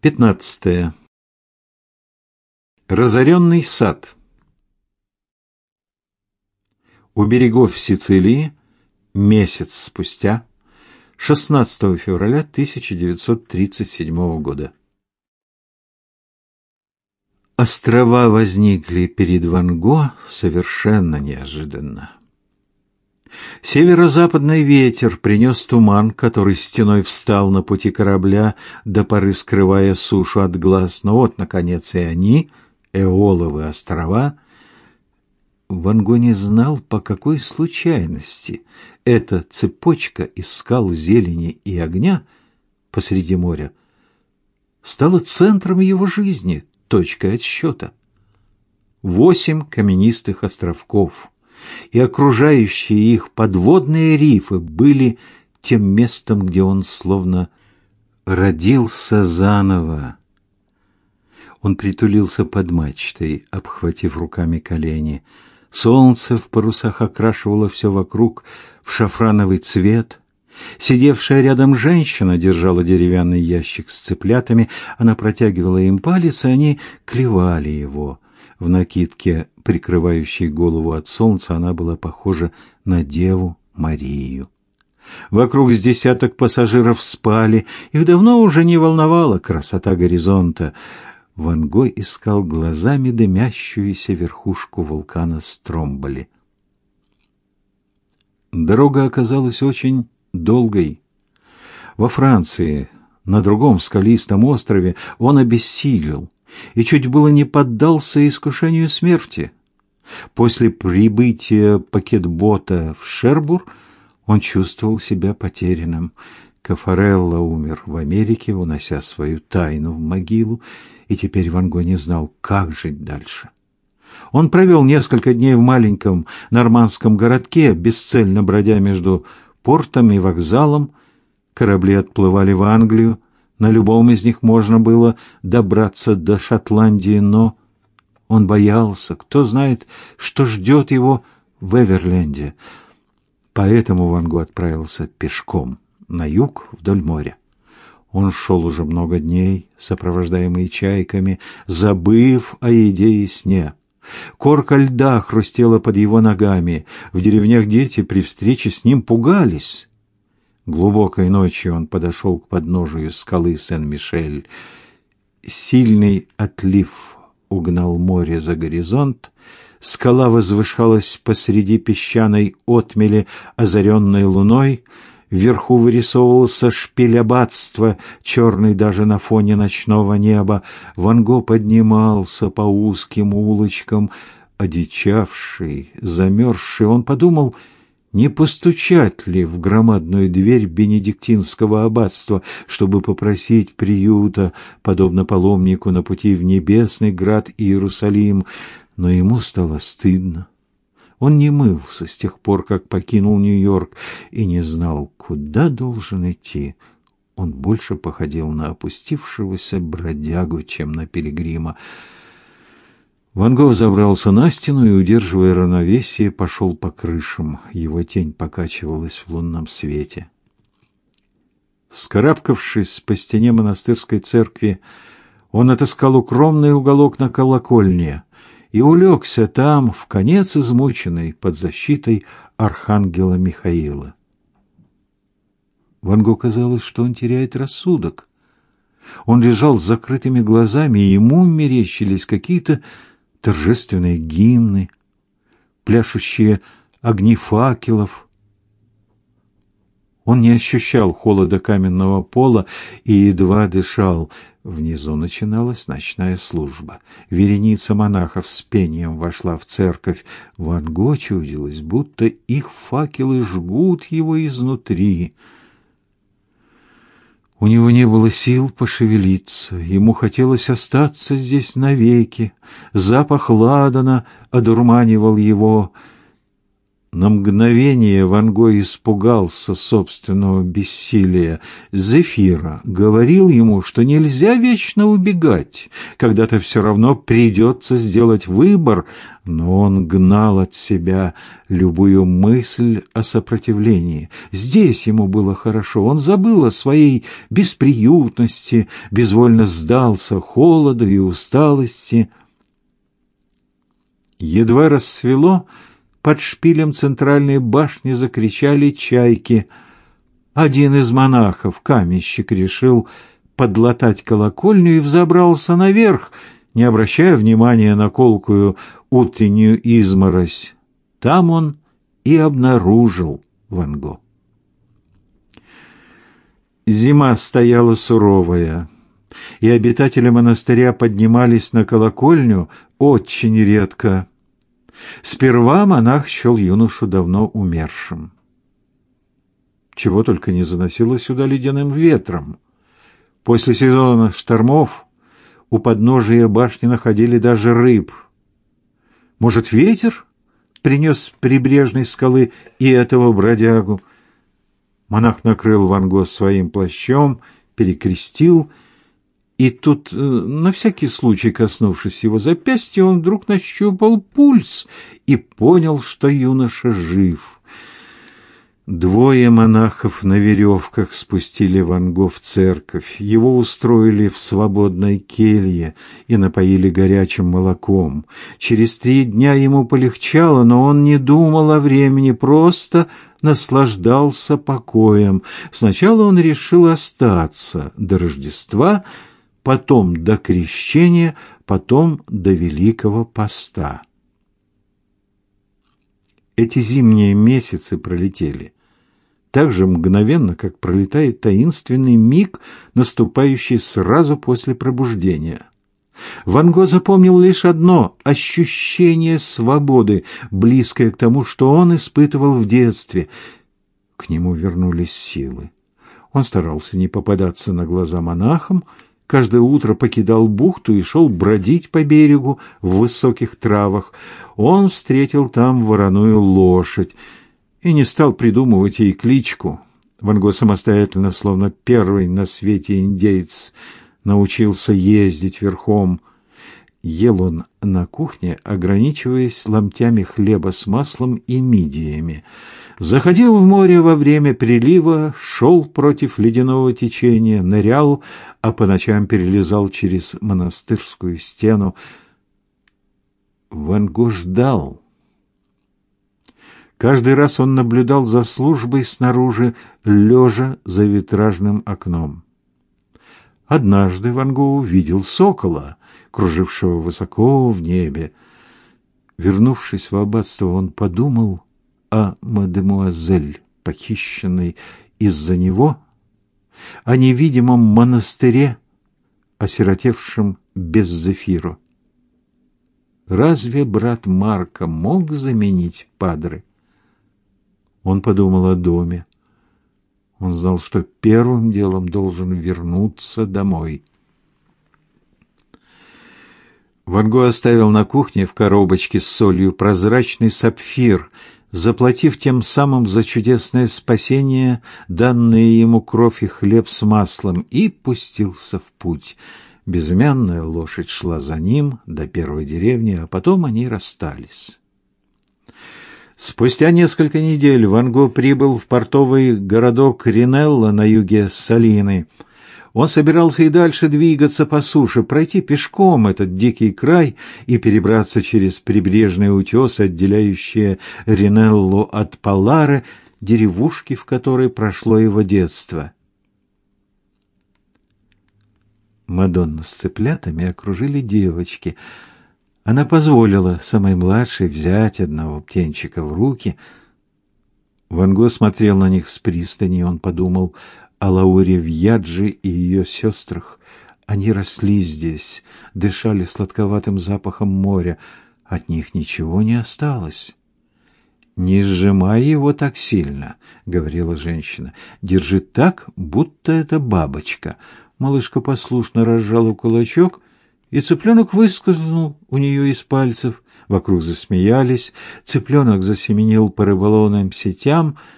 Пятнадцатое. Разоренный сад. У берегов Сицилии месяц спустя, 16 февраля 1937 года. Острова возникли перед Ван Го совершенно неожиданно. Северо-западный ветер принес туман, который стеной встал на пути корабля, до поры скрывая сушу от глаз. Но вот, наконец, и они, Эоловы острова. Ван Го не знал, по какой случайности эта цепочка из скал зелени и огня посреди моря стала центром его жизни, точкой отсчета. Восемь каменистых островков — и окружающие их подводные рифы были тем местом, где он словно родился заново. Он притулился под мачтой, обхватив руками колени. Солнце в парусах окрашивало все вокруг в шафрановый цвет. Сидевшая рядом женщина держала деревянный ящик с цыплятами. Она протягивала им палец, и они клевали его. В накидке, прикрывающей голову от солнца, она была похожа на Деву Марию. Вокруг с десяток пассажиров спали, их давно уже не волновала красота горизонта. Ван Гой искал глазами дымящуюся верхушку вулкана Стромболи. Дорога оказалась очень долгой. Во Франции, на другом скалистом острове, он обессилел и чуть было не поддался искушению смерти. После прибытия пакетбота в Шербур он чувствовал себя потерянным. Кафарелло умер в Америке, унося свою тайну в могилу, и теперь Ван Го не знал, как жить дальше. Он провел несколько дней в маленьком нормандском городке, бесцельно бродя между портом и вокзалом. Корабли отплывали в Англию. На любом из них можно было добраться до Шотландии, но он боялся, кто знает, что ждет его в Эверленде. Поэтому Ван Гог отправился пешком на юг вдоль моря. Он шел уже много дней, сопровождаемый чайками, забыв о еде и сне. Корка льда хрустела под его ногами. В деревнях дети при встрече с ним пугались. Глубокой ночью он подошел к подножию скалы Сен-Мишель. Сильный отлив угнал море за горизонт. Скала возвышалась посреди песчаной отмели, озаренной луной. Вверху вырисовывался шпиль аббатства, черный даже на фоне ночного неба. Ван Го поднимался по узким улочкам, одичавший, замерзший. Он подумал — не постучать ли в громадную дверь бенедиктинского аббатства, чтобы попросить приюта, подобно паломнику на пути в небесный град Иерусалим, но ему стало стыдно. Он не мылся с тех пор, как покинул Нью-Йорк, и не знал, куда должен идти. Он больше походил на опустившегося бродягу, чем на пилигрима. Ван Гог забрался на стену и, удерживая равновесие, пошел по крышам. Его тень покачивалась в лунном свете. Скарабкавшись по стене монастырской церкви, он отыскал укромный уголок на колокольне и улегся там, в конец измученный, под защитой архангела Михаила. Ван Гогу казалось, что он теряет рассудок. Он лежал с закрытыми глазами, и ему мерещились какие-то торжественные гимны, пляшущие огни факелов. Он не ощущал холода каменного пола и едва дышал. Внизу начиналась ночная служба. Вереница монахов с пением вошла в церковь. Ван Го чудилось, будто их факелы жгут его изнутри — у него не было сил пошевелиться, ему хотелось остаться здесь навеки. Запах ладана одурманивал его. На мгновение Ван Го испугался собственного бессилия. Зефира говорил ему, что нельзя вечно убегать, когда-то все равно придется сделать выбор, но он гнал от себя любую мысль о сопротивлении. Здесь ему было хорошо, он забыл о своей бесприютности, безвольно сдался холоду и усталости. Едва рассвело, под шпилем центральной башни закричали чайки. Один из монахов, каменщик, решил подлатать колокольню и взобрался наверх, не обращая внимания на колкую утреннюю изморозь. Там он и обнаружил Ван Го. Зима стояла суровая, и обитатели монастыря поднимались на колокольню очень редко. Сперва монах счел юношу давно умершим. Чего только не заносило сюда ледяным ветром. После сезона штормов у подножия башни находили даже рыб. Может, ветер принес с прибрежной скалы и этого бродягу? Монах накрыл Ван Го своим плащом, перекрестил и тут, э, на всякий случай коснувшись его запястья, он вдруг нащупал пульс и понял, что юноша жив. Двое монахов на веревках спустили Ван Го в церковь. Его устроили в свободной келье и напоили горячим молоком. Через три дня ему полегчало, но он не думал о времени, просто наслаждался покоем. Сначала он решил остаться до Рождества — потом до крещения, потом до Великого Поста. Эти зимние месяцы пролетели так же мгновенно, как пролетает таинственный миг, наступающий сразу после пробуждения. Ван Го запомнил лишь одно — ощущение свободы, близкое к тому, что он испытывал в детстве. К нему вернулись силы. Он старался не попадаться на глаза монахам, каждое утро покидал бухту и шел бродить по берегу в высоких травах. Он встретил там вороную лошадь и не стал придумывать ей кличку. Ван Го самостоятельно, словно первый на свете индейец, научился ездить верхом. Ел он на кухне, ограничиваясь ломтями хлеба с маслом и мидиями. Заходил в море во время прилива, шел против ледяного течения, нырял, а по ночам перелезал через монастырскую стену. Ван Го ждал. Каждый раз он наблюдал за службой снаружи, лежа за витражным окном. Однажды Ван Го увидел сокола, кружившего высоко в небе. Вернувшись в аббатство, он подумал о мадемуазель, похищенной из-за него, о невидимом монастыре, осиротевшем без Зефиру. Разве брат Марка мог заменить Падре? Он подумал о доме. Он знал, что первым делом должен вернуться домой. Ван Го оставил на кухне в коробочке с солью прозрачный сапфир — заплатив тем самым за чудесное спасение, данные ему кровь и хлеб с маслом, и пустился в путь. Безымянная лошадь шла за ним до первой деревни, а потом они расстались. Спустя несколько недель Ван Го прибыл в портовый городок Ринелла на юге Салины — он собирался и дальше двигаться по суше, пройти пешком этот дикий край и перебраться через прибрежные утесы, отделяющие Ринеллу от Палары, деревушки, в которой прошло его детство. Мадонну с цыплятами окружили девочки. Она позволила самой младшей взять одного птенчика в руки. Ван Го смотрел на них с пристани, он подумал о Лауре Вьяджи и ее сестрах. Они росли здесь, дышали сладковатым запахом моря. От них ничего не осталось. «Не сжимай его так сильно», — говорила женщина. «Держи так, будто это бабочка». Малышка послушно разжала кулачок И цыпленок выскользнул у нее из пальцев. Вокруг засмеялись. Цыпленок засеменил по рыболовным сетям —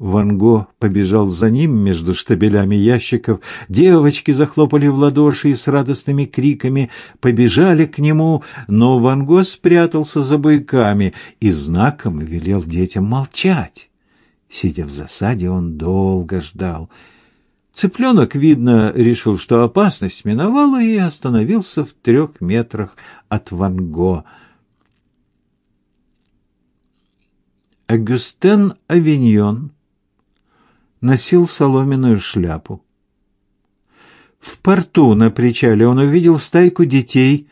Ван Го побежал за ним между штабелями ящиков. Девочки захлопали в ладоши и с радостными криками побежали к нему, но Ван Го спрятался за быками и знаком велел детям молчать. Сидя в засаде, он долго ждал. Цыпленок, видно, решил, что опасность миновала, и остановился в трех метрах от Ван Го. Агюстен Авиньон носил соломенную шляпу. В порту на причале он увидел стайку детей,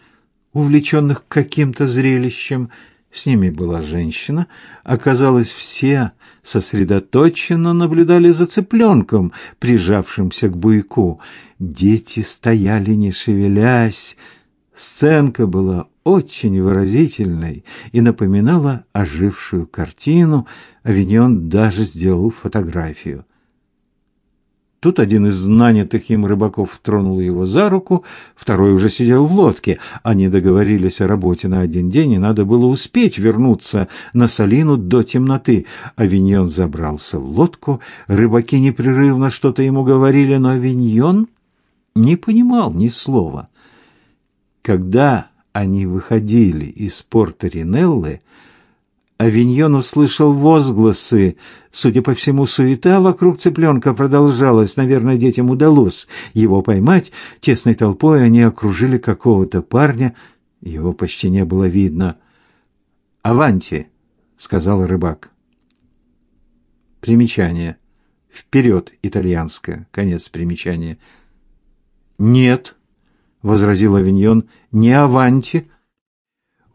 увлеченных каким-то зрелищем. С ними была женщина. Оказалось, все сосредоточенно наблюдали за цыпленком, прижавшимся к буйку. Дети стояли, не шевелясь. Сценка была очень выразительной и напоминала ожившую картину. Авиньон даже сделал фотографию. Тут один из нанятых им рыбаков тронул его за руку, второй уже сидел в лодке. Они договорились о работе на один день, и надо было успеть вернуться на Салину до темноты. Авиньон забрался в лодку, рыбаки непрерывно что-то ему говорили, но Авиньон не понимал ни слова. Когда они выходили из порта Ринеллы, Авиньон услышал возгласы. Судя по всему, суета вокруг цыпленка продолжалась. Наверное, детям удалось его поймать. Тесной толпой они окружили какого-то парня. Его почти не было видно. «Аванти!» — сказал рыбак. Примечание. Вперед, итальянское. Конец примечания. «Нет», — возразил Авиньон, — «не аванти,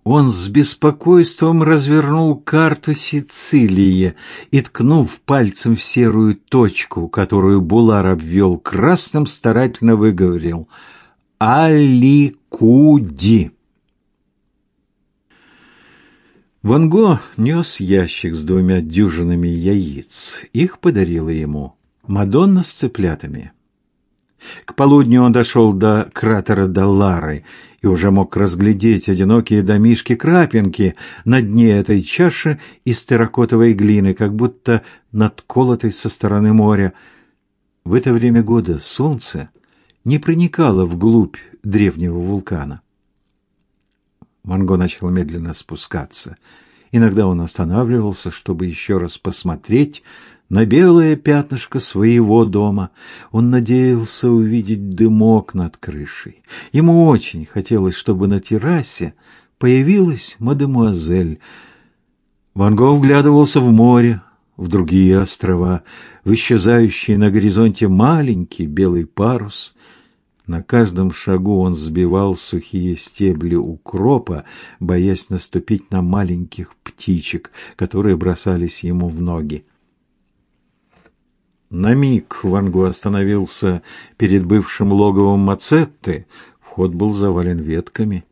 он с беспокойством развернул карту Сицилии и, ткнув пальцем в серую точку, которую Булар обвел красным, старательно выговорил «Аликуди». Ван Го нес ящик с двумя дюжинами яиц. Их подарила ему Мадонна с цыплятами. К полудню он дошел до кратера Даллары и уже мог разглядеть одинокие домишки-крапинки на дне этой чаши из терракотовой глины, как будто надколотой со стороны моря. В это время года солнце не проникало вглубь древнего вулкана. Манго начал медленно спускаться. Иногда он останавливался, чтобы еще раз посмотреть на белое пятнышко своего дома. Он надеялся увидеть дымок над крышей. Ему очень хотелось, чтобы на террасе появилась мадемуазель. Ван Гог вглядывался в море, в другие острова, в исчезающий на горизонте маленький белый парус. На каждом шагу он сбивал сухие стебли укропа, боясь наступить на маленьких птичек, которые бросались ему в ноги. На миг Вангу остановился перед бывшим логовом Мацетты. Вход был завален ветками.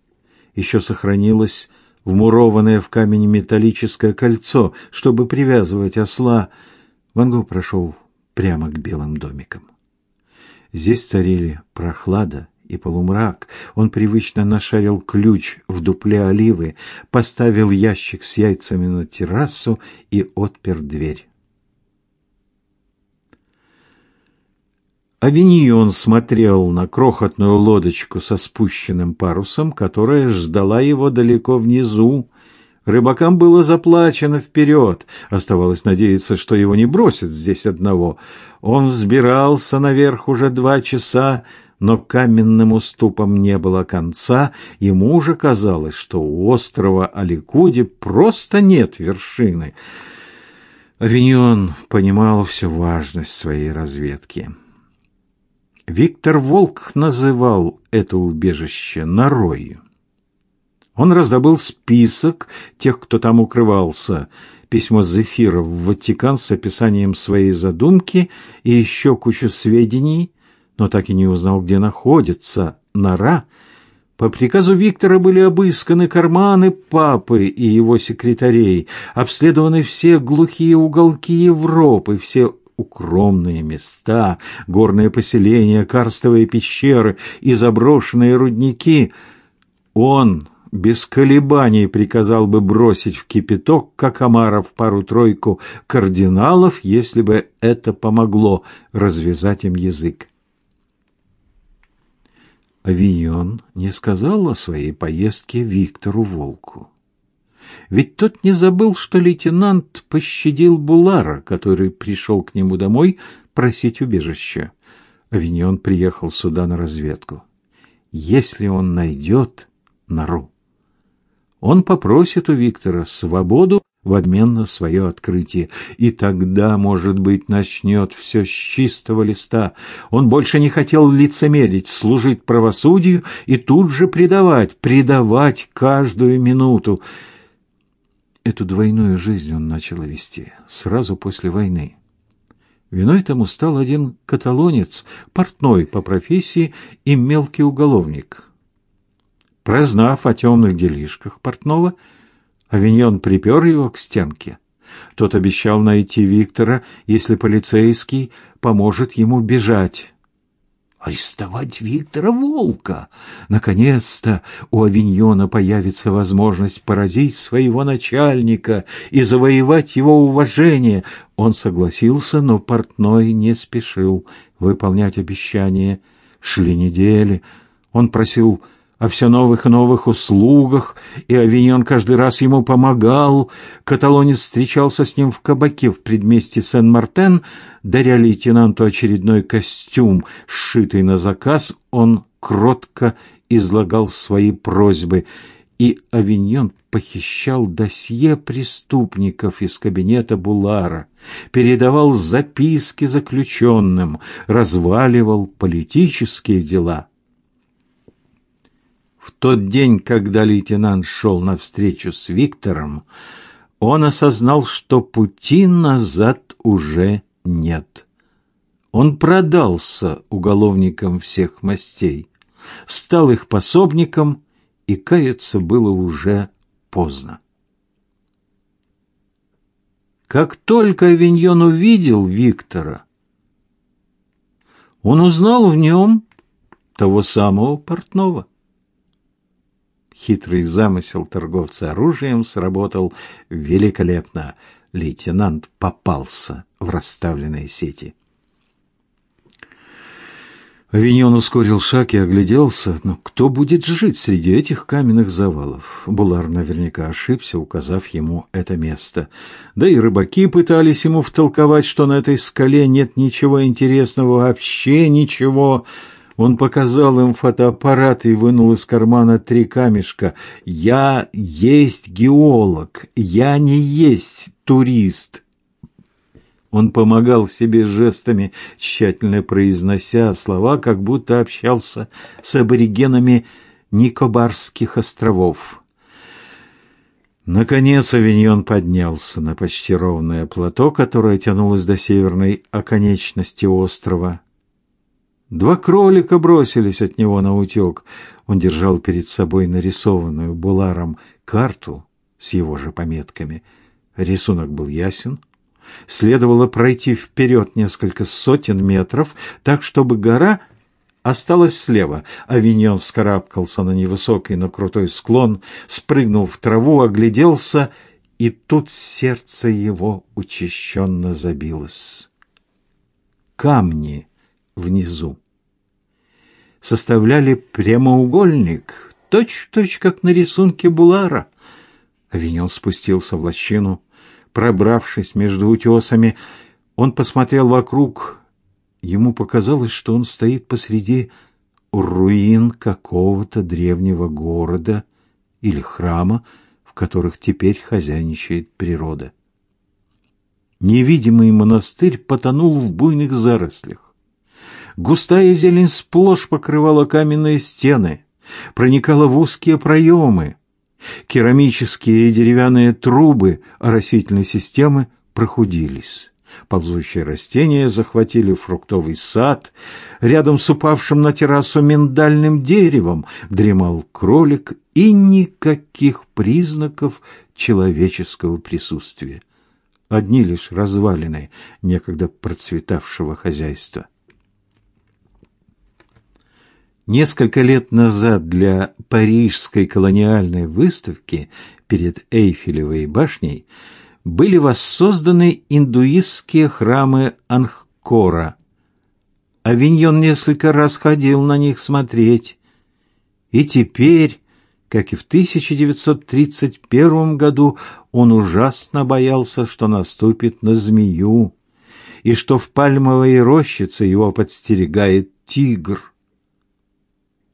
Еще сохранилось вмурованное в камень металлическое кольцо, чтобы привязывать осла. Вангу прошел прямо к белым домикам. Здесь царили прохлада и полумрак. Он привычно нашарил ключ в дупле оливы, поставил ящик с яйцами на террасу и отпер дверь. Авиньон смотрел на крохотную лодочку со спущенным парусом, которая ждала его далеко внизу. Рыбакам было заплачено вперед. Оставалось надеяться, что его не бросят здесь одного. Он взбирался наверх уже два часа, но каменным уступам не было конца. Ему уже казалось, что у острова Аликуди просто нет вершины. Авиньон понимал всю важность своей разведки. Виктор Волк называл это убежище норой. Он раздобыл список тех, кто там укрывался, письмо Зефира в Ватикан с описанием своей задумки и еще кучу сведений, но так и не узнал, где находится нора. По приказу Виктора были обысканы карманы папы и его секретарей, обследованы все глухие уголки Европы, все укромные места, горные поселения, карстовые пещеры и заброшенные рудники, он без колебаний приказал бы бросить в кипяток, как Амаров, пару-тройку кардиналов, если бы это помогло развязать им язык. Авиньон не сказал о своей поездке Виктору Волку. Ведь тот не забыл, что лейтенант пощадил Булара, который пришел к нему домой просить убежища. Авиньон приехал сюда на разведку. Если он найдет нору, он попросит у Виктора свободу в обмен на свое открытие. И тогда, может быть, начнет все с чистого листа. Он больше не хотел лицемерить, служить правосудию и тут же предавать, предавать каждую минуту. Эту двойную жизнь он начал вести сразу после войны. Виной тому стал один каталонец, портной по профессии и мелкий уголовник. Прознав о темных делишках портного, Авиньон припер его к стенке. Тот обещал найти Виктора, если полицейский поможет ему бежать. Арестовать Виктора Волка! Наконец-то у Авиньона появится возможность поразить своего начальника и завоевать его уважение. Он согласился, но портной не спешил выполнять обещание. Шли недели. Он просил о все новых и новых услугах, и Авиньон каждый раз ему помогал. Каталонец встречался с ним в кабаке в предместье Сен-Мартен, даря лейтенанту очередной костюм, сшитый на заказ, он кротко излагал свои просьбы, и Авиньон похищал досье преступников из кабинета Булара, передавал записки заключенным, разваливал политические дела — в тот день, когда лейтенант шел навстречу с Виктором, он осознал, что пути назад уже нет. Он продался уголовникам всех мастей, стал их пособником, и каяться было уже поздно. Как только Авиньон увидел Виктора, он узнал в нем того самого портного. Хитрый замысел торговца оружием сработал великолепно. Лейтенант попался в расставленные сети. Авиньон ускорил шаг и огляделся. Но кто будет жить среди этих каменных завалов? Булар наверняка ошибся, указав ему это место. Да и рыбаки пытались ему втолковать, что на этой скале нет ничего интересного, вообще ничего. Он показал им фотоаппарат и вынул из кармана три камешка. «Я есть геолог, я не есть турист». Он помогал себе жестами, тщательно произнося слова, как будто общался с аборигенами Никобарских островов. Наконец Авиньон поднялся на почти ровное плато, которое тянулось до северной оконечности острова. Два кролика бросились от него на утек. Он держал перед собой нарисованную Буларом карту с его же пометками. Рисунок был ясен. Следовало пройти вперед несколько сотен метров, так чтобы гора осталась слева. Авиньон вскарабкался на невысокий, но крутой склон, спрыгнул в траву, огляделся, и тут сердце его учащенно забилось. Камни внизу составляли прямоугольник, точь-в-точь, как на рисунке Булара. Авиньон спустился в лощину. Пробравшись между утесами, он посмотрел вокруг. Ему показалось, что он стоит посреди руин какого-то древнего города или храма, в которых теперь хозяйничает природа. Невидимый монастырь потонул в буйных зарослях. Густая зелень сплошь покрывала каменные стены, проникала в узкие проемы. Керамические и деревянные трубы оросительной системы прохудились. Ползущие растения захватили фруктовый сад. Рядом с упавшим на террасу миндальным деревом дремал кролик и никаких признаков человеческого присутствия. одни лишь развалины некогда процветавшего хозяйства. Несколько лет назад для парижской колониальной выставки перед Эйфелевой башней были воссозданы индуистские храмы Ангкора. Авиньон несколько раз ходил на них смотреть. И теперь, как и в 1931 году, он ужасно боялся, что наступит на змею, и что в пальмовой рощице его подстерегает тигр.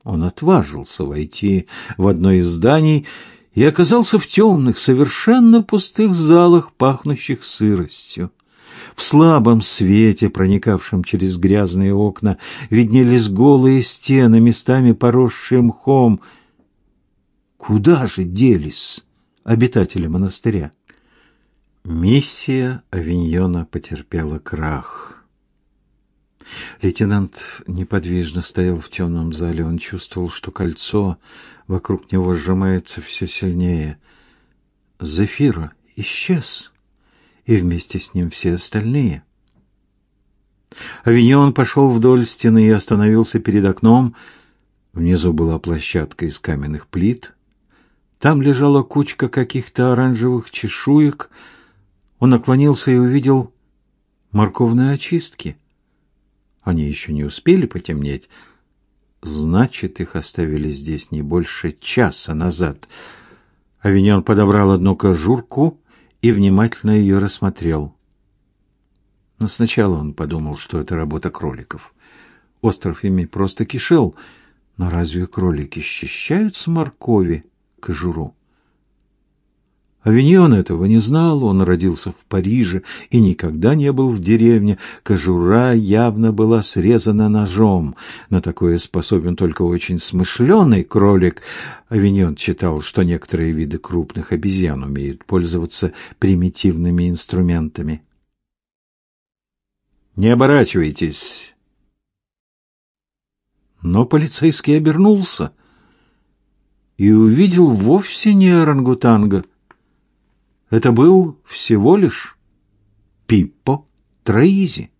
Он отважился войти в одно из зданий и оказался в темных, совершенно пустых залах, пахнущих сыростью. В слабом свете, проникавшем через грязные окна, виднелись голые стены, местами поросшие мхом. Куда же делись обитатели монастыря? Миссия Авиньона потерпела крах. Лейтенант неподвижно стоял в темном зале. Он чувствовал, что кольцо вокруг него сжимается все сильнее. Зефира исчез, и вместе с ним все остальные. Авиньон пошел вдоль стены и остановился перед окном. Внизу была площадка из каменных плит. Там лежала кучка каких-то оранжевых чешуек. Он наклонился и увидел морковные очистки. Они еще не успели потемнеть. Значит, их оставили здесь не больше часа назад. Авиньон подобрал одну кожурку и внимательно ее рассмотрел. Но сначала он подумал, что это работа кроликов. Остров ими просто кишел. Но разве кролики счищают с моркови кожуру? Авиньон этого не знал, он родился в Париже и никогда не был в деревне. Кожура явно была срезана ножом. На такое способен только очень смышленый кролик. Авиньон читал, что некоторые виды крупных обезьян умеют пользоваться примитивными инструментами. «Не оборачивайтесь!» Но полицейский обернулся и увидел вовсе не орангутанга — это был всего лишь Пиппо Троизи.